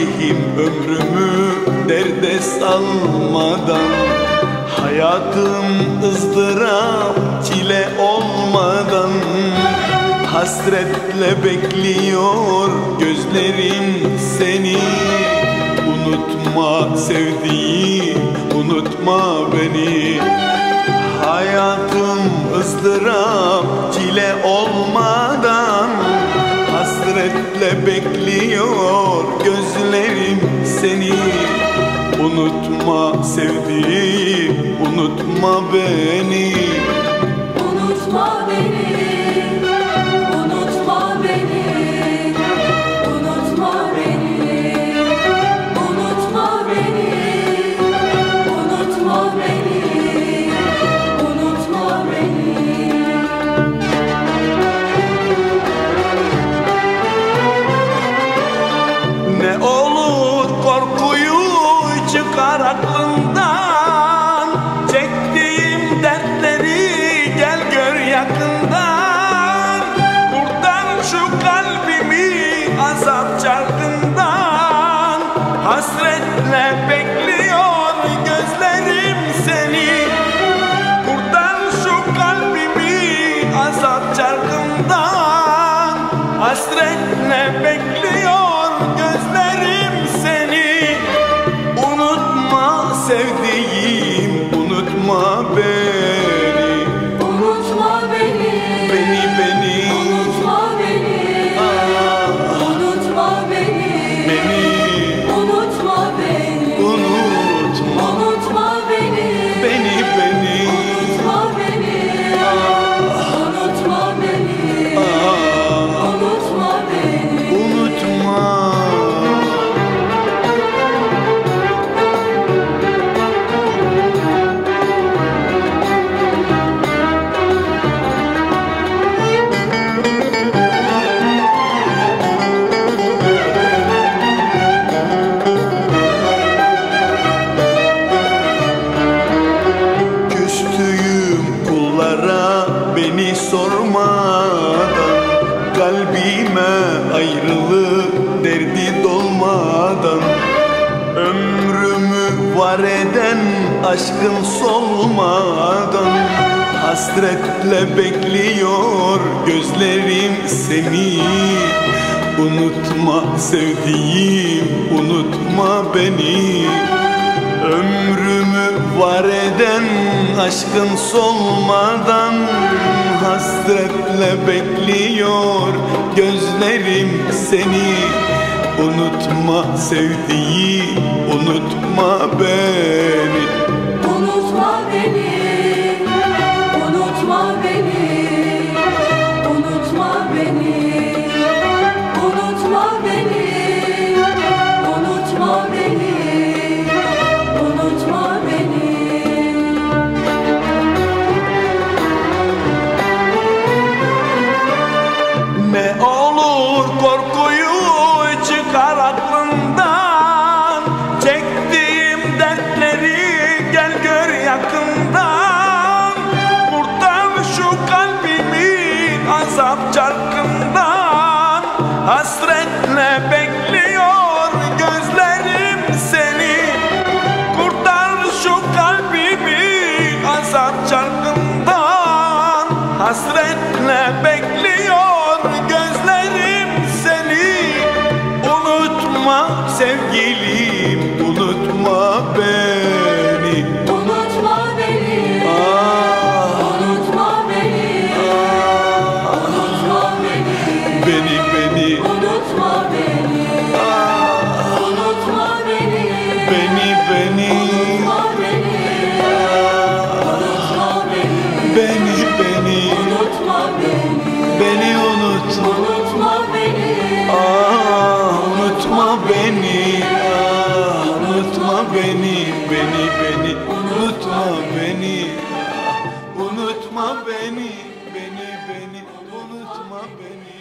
talihim ömrümü derde salmadan Hayatım ızdırap çile olmadan. Hasretle bekliyor gözlerim seni. Unutma sevdiğim, unutma beni. Hayatım ızdırap bekliyor gözlerim seni. Unutma sevdiğim, unutma beni. Unutma beni, azap çarkından Hasretle bekliyor gözlerim seni. Kurtar şu kalbimi azap çarkından Hasretle bekliyor aşkın solmadan Hasretle bekliyor gözlerim seni. Unutma sevdiğim, unutma beni. Ömrümü var eden aşkın solmadan Hasretle bekliyor gözlerim seni. Unutma sevdiğim, unutma beni Hasretle bekliyor gözlerim seni. Unutma sevgilim unutma beni. Unutma beni, Ah, unutma beni, ah, unutma beni, beni beni. Unutma beni, ah, unutma beni, beni beni. Unutma beni, unutma beni, beni beni, unut unutma beni, ah, unutma beni. Ah, unutma beni beni beni. Unutma beni. Ah, unutma beni beni beni. Unutma beni